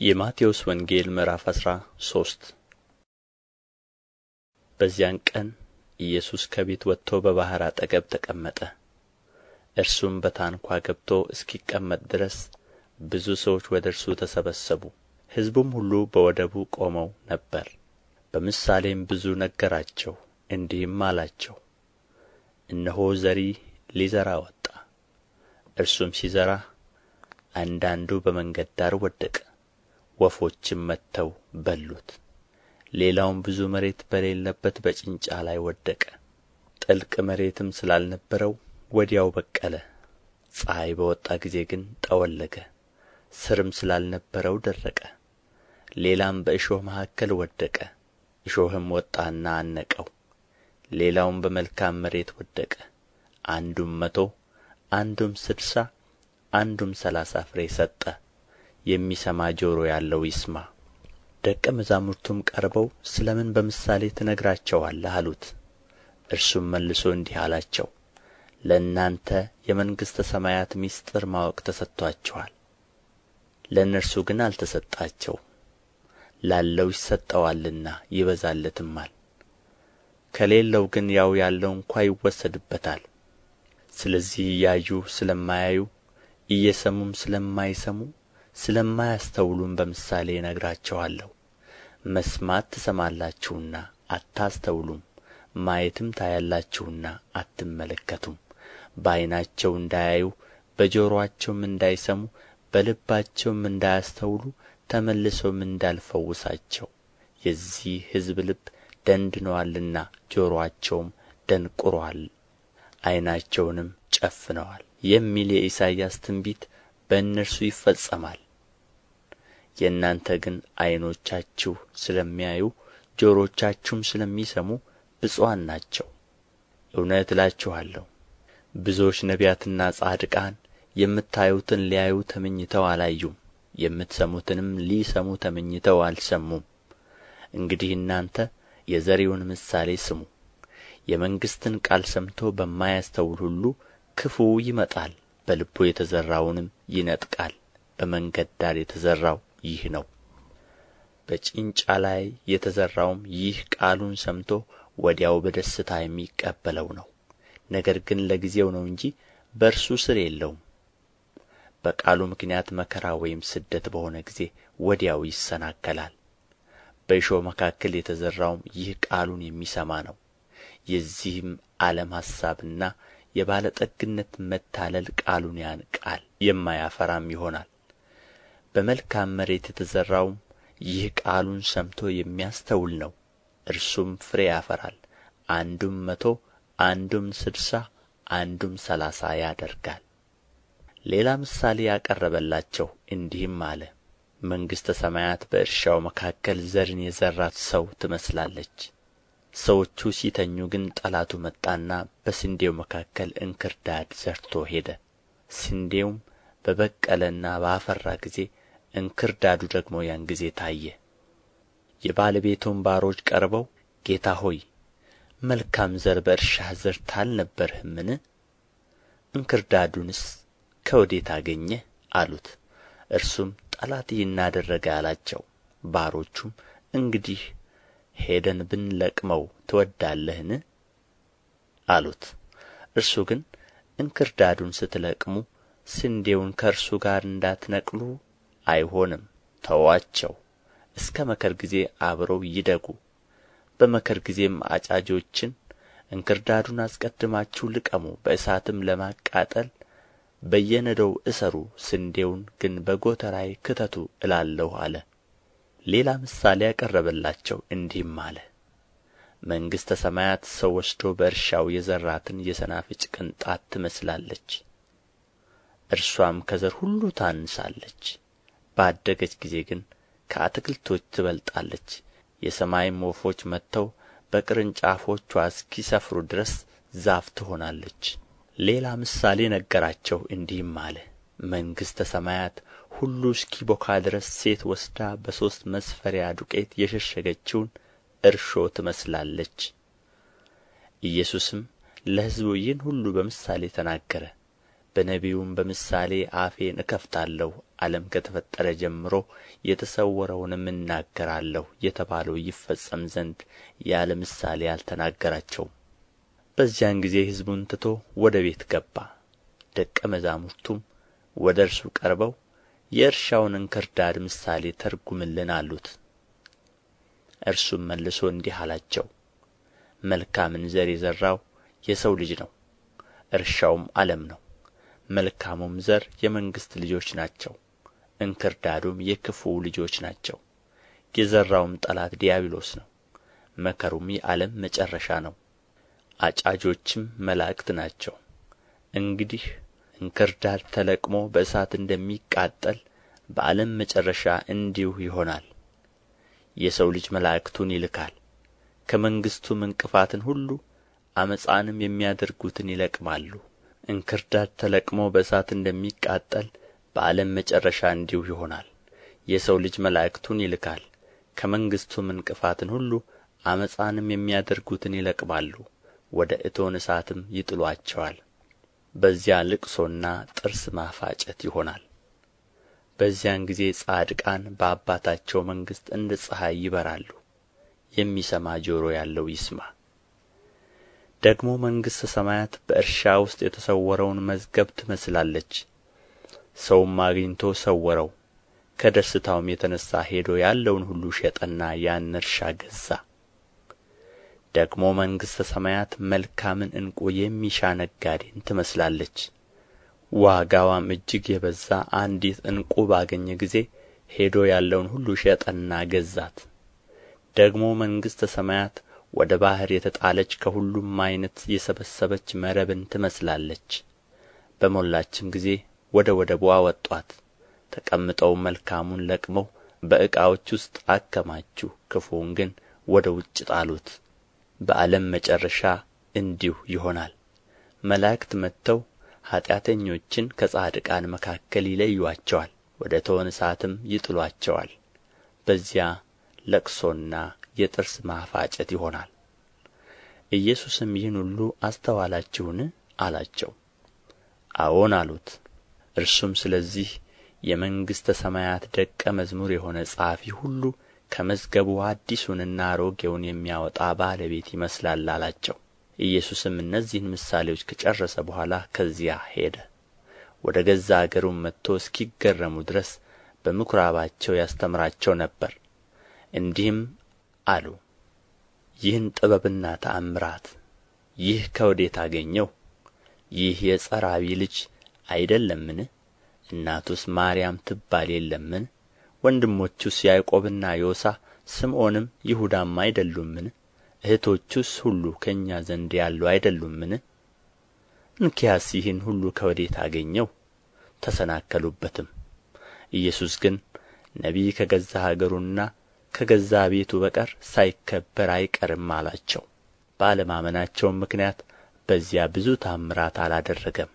የማቴዎስ ወንጌል ምዕራፍ አስራ ሶስት በዚያን ቀን ኢየሱስ ከቤት ወጥቶ በባሕር አጠገብ ተቀመጠ። እርሱም በታንኳ ገብቶ እስኪቀመጥ ድረስ ብዙ ሰዎች ወደ እርሱ ተሰበሰቡ። ሕዝቡም ሁሉ በወደቡ ቆመው ነበር። በምሳሌም ብዙ ነገራቸው፣ እንዲህም አላቸው። እነሆ ዘሪ ሊዘራ ወጣ። እርሱም ሲዘራ አንዳንዱ በመንገድ ዳር ወደቀ፣ ወፎችም መጥተው በሉት። ሌላውም ብዙ መሬት በሌለበት በጭንጫ ላይ ወደቀ። ጥልቅ መሬትም ስላልነበረው ወዲያው በቀለ። ፀሐይ በወጣ ጊዜ ግን ጠወለገ፣ ሥርም ስላልነበረው ደረቀ። ሌላም በእሾህ መካከል ወደቀ፣ እሾህም ወጣና አነቀው። ሌላውም በመልካም መሬት ወደቀ፣ አንዱም መቶ አንዱም ስድሳ አንዱም ሰላሳ ፍሬ ሰጠ። የሚሰማ ጆሮ ያለው ይስማ። ደቀ መዛሙርቱም ቀርበው ስለ ምን በምሳሌ ትነግራቸዋለህ አሉት። እርሱም መልሶ እንዲህ አላቸው፣ ለእናንተ የመንግሥተ ሰማያት ምሥጢር ማወቅ ተሰጥቶአችኋል፣ ለእነርሱ ግን አልተሰጣቸውም። ላለው ይሰጠዋልና ይበዛለትማል፣ ከሌለው ግን ያው ያለው እንኳ ይወሰድበታል። ስለዚህ እያዩ ስለማያዩ እየሰሙም ስለማይሰሙ ስለማያስተውሉም በምሳሌ እነግራቸዋለሁ። መስማት ትሰማላችሁና አታስተውሉም ማየትም ታያላችሁና አትመለከቱም። በዓይናቸው እንዳያዩ በጆሮአቸውም እንዳይሰሙ በልባቸውም እንዳያስተውሉ ተመልሰውም እንዳልፈውሳቸው። የዚህ ሕዝብ ልብ ደንድኖአልና ጆሮአቸውም ደንቁሮአል ዓይናቸውንም ጨፍነዋል የሚል የኢሳይያስ ትንቢት በእነርሱ ይፈጸማል የእናንተ ግን ዓይኖቻችሁ ስለሚያዩ ጆሮቻችሁም ስለሚሰሙ ብፁዓን ናቸው። እውነት እላችኋለሁ ብዙዎች ነቢያትና ጻድቃን የምታዩትን ሊያዩ ተመኝተው አላዩም የምትሰሙትንም ሊሰሙ ተመኝተው አልሰሙም። እንግዲህ እናንተ የዘሪውን ምሳሌ ስሙ። የመንግሥትን ቃል ሰምቶ በማያስተውል ሁሉ ክፉው ይመጣል በልቡ የተዘራውንም ይነጥቃል በመንገድ ዳር የተዘራው ይህ ነው። በጭንጫ ላይ የተዘራውም ይህ ቃሉን ሰምቶ ወዲያው በደስታ የሚቀበለው ነው። ነገር ግን ለጊዜው ነው እንጂ በእርሱ ሥር የለውም። በቃሉ ምክንያት መከራ ወይም ስደት በሆነ ጊዜ ወዲያው ይሰናከላል። በእሾህ መካከል የተዘራውም ይህ ቃሉን የሚሰማ ነው። የዚህም ዓለም ሐሳብና የባለጠግነት መታለል ቃሉን ያንቃል የማያፈራም ይሆናል በመልካም መሬት የተዘራውም ይህ ቃሉን ሰምቶ የሚያስተውል ነው። እርሱም ፍሬ ያፈራል አንዱም መቶ አንዱም ስድሳ አንዱም ሰላሳ ያደርጋል። ሌላ ምሳሌ ያቀረበላቸው እንዲህም አለ። መንግሥተ ሰማያት በእርሻው መካከል ዘርን የዘራ ሰው ትመስላለች። ሰዎቹ ሲተኙ ግን ጠላቱ መጣና በስንዴው መካከል እንክርዳድ ዘርቶ ሄደ። ስንዴውም በበቀለና ባፈራ ጊዜ እንክርዳዱ ደግሞ ያን ጊዜ ታየ። የባለቤቱም ባሮች ቀርበው ጌታ ሆይ መልካም ዘር በእርሻህ ዘርተህ አልነበርህምን እንክርዳዱንስ ከወዴት አገኘህ? አሉት። እርሱም ጠላት ይህን አደረገ አላቸው። ባሮቹም እንግዲህ ሄደን ብንለቅመው ትወዳለህን? አሉት። እርሱ ግን እንክርዳዱን ስትለቅሙ ስንዴውን ከእርሱ ጋር እንዳትነቅሉ አይሆንም። ተዉአቸው እስከ መከር ጊዜ አብረው ይደጉ። በመከር ጊዜም አጫጆችን እንክርዳዱን አስቀድማችሁ ልቀሙ። በእሳትም ለማቃጠል በየነዶው እሰሩ ስንዴውን ግን በጎተራዬ ክተቱ እላለሁ አለ። ሌላ ምሳሌ ያቀረበላቸው እንዲህም አለ። መንግሥተ ሰማያት ሰው ወስዶ በእርሻው የዘራትን የሰናፍጭ ቅንጣት ትመስላለች። እርሷም ከዘር ሁሉ ታንሳለች ባደገች ጊዜ ግን ከአትክልቶች ትበልጣለች። የሰማይም ወፎች መጥተው በቅርንጫፎቿ እስኪሰፍሩ ድረስ ዛፍ ትሆናለች። ሌላ ምሳሌ ነገራቸው እንዲህም አለ። መንግሥተ ሰማያት ሁሉ እስኪቦካ ድረስ ሴት ወስዳ በሦስት መስፈሪያ ዱቄት የሸሸገችውን እርሾ ትመስላለች። ኢየሱስም ለሕዝቡ ይህን ሁሉ በምሳሌ ተናገረ በነቢዩም በምሳሌ አፌን እከፍታለሁ ዓለም ከተፈጠረ ጀምሮ የተሰወረውንም እናገራለሁ የተባለው ይፈጸም ዘንድ ያለ ምሳሌ አልተናገራቸውም። በዚያን ጊዜ ሕዝቡን ትቶ ወደ ቤት ገባ። ደቀ መዛሙርቱም ወደ እርሱ ቀርበው የእርሻውን እንክርዳድ ምሳሌ ተርጉምልን አሉት። እርሱም መልሶ እንዲህ አላቸው መልካምን ዘር የዘራው የሰው ልጅ ነው እርሻውም ዓለም ነው መልካሙም ዘር የመንግሥት ልጆች ናቸው እንክርዳዱም የክፉው ልጆች ናቸው። የዘራውም ጠላት ዲያብሎስ ነው መከሩም የዓለም መጨረሻ ነው። አጫጆችም መላእክት ናቸው። እንግዲህ እንክርዳድ ተለቅሞ በእሳት እንደሚቃጠል በዓለም መጨረሻ እንዲሁ ይሆናል። የሰው ልጅ መላእክቱን ይልካል ከመንግሥቱም እንቅፋትን ሁሉ ዓመፃንም የሚያደርጉትን ይለቅማሉ እንክርዳድ ተለቅሞ በእሳት እንደሚቃጠል በዓለም መጨረሻ እንዲሁ ይሆናል። የሰው ልጅ መላእክቱን ይልካል ከመንግሥቱም እንቅፋትን ሁሉ ዓመፃንም የሚያደርጉትን ይለቅማሉ ወደ እቶን እሳትም ይጥሉአቸዋል። በዚያ ልቅሶና ጥርስ ማፋጨት ይሆናል። በዚያን ጊዜ ጻድቃን በአባታቸው መንግሥት እንደ ፀሐይ ይበራሉ። የሚሰማ ጆሮ ያለው ይስማ ደግሞ መንግሥተ ሰማያት በእርሻ ውስጥ የተሰወረውን መዝገብ ትመስላለች። ሰውም አግኝቶ ሰወረው ከደስታውም የተነሣ ሄዶ ያለውን ሁሉ ሸጠና ያን እርሻ ገዛ። ደግሞ መንግሥተ ሰማያት መልካምን ዕንቁ የሚሻ ነጋዴን ትመስላለች። ዋጋዋም እጅግ የበዛ አንዲት ዕንቁ ባገኘ ጊዜ ሄዶ ያለውን ሁሉ ሸጠና ገዛት። ደግሞ መንግሥተ ሰማያት ወደ ባሕር የተጣለች ከሁሉም ዓይነት የሰበሰበች መረብን ትመስላለች። በሞላችም ጊዜ ወደ ወደቡ አወጡአት ተቀምጠው መልካሙን ለቅመው በዕቃዎች ውስጥ አከማቹ። ክፉውን ግን ወደ ውጭ ጣሉት። በዓለም መጨረሻ እንዲሁ ይሆናል። መላእክት መጥተው ኃጢአተኞችን ከጻድቃን መካከል ይለዩአቸዋል ወደ እቶነ እሳትም ይጥሉአቸዋል። በዚያ ለቅሶና የጥርስ ማፋጨት ይሆናል። ኢየሱስም ይህን ሁሉ አስተዋላችሁን? አላቸው። አዎን አሉት። እርሱም ስለዚህ የመንግሥተ ሰማያት ደቀ መዝሙር የሆነ ጻፊ ሁሉ ከመዝገቡ አዲሱንና አሮጌውን የሚያወጣ ባለቤት ይመስላል አላቸው። ኢየሱስም እነዚህን ምሳሌዎች ከጨረሰ በኋላ ከዚያ ሄደ። ወደ ገዛ አገሩም መጥቶ እስኪገረሙ ድረስ በምኵራባቸው ያስተምራቸው ነበር። እንዲህም አሉ። ይህን ጥበብና ተአምራት ይህ ከወዴት አገኘው? ይህ የጸራቢ ልጅ አይደለምን? እናቱስ ማርያም ትባል የለምን? ወንድሞቹስ ያዕቆብና ዮሳ ስምዖንም ይሁዳም አይደሉምን? እህቶቹስ ሁሉ ከእኛ ዘንድ ያሉ አይደሉምን? እንኪያስ ይህን ሁሉ ከወዴት አገኘው? ተሰናከሉበትም። ኢየሱስ ግን ነቢይ ከገዛ አገሩና ከገዛ ቤቱ በቀር ሳይከበር አይቀርም አላቸው። በአለማመናቸውም ምክንያት በዚያ ብዙ ተአምራት አላደረገም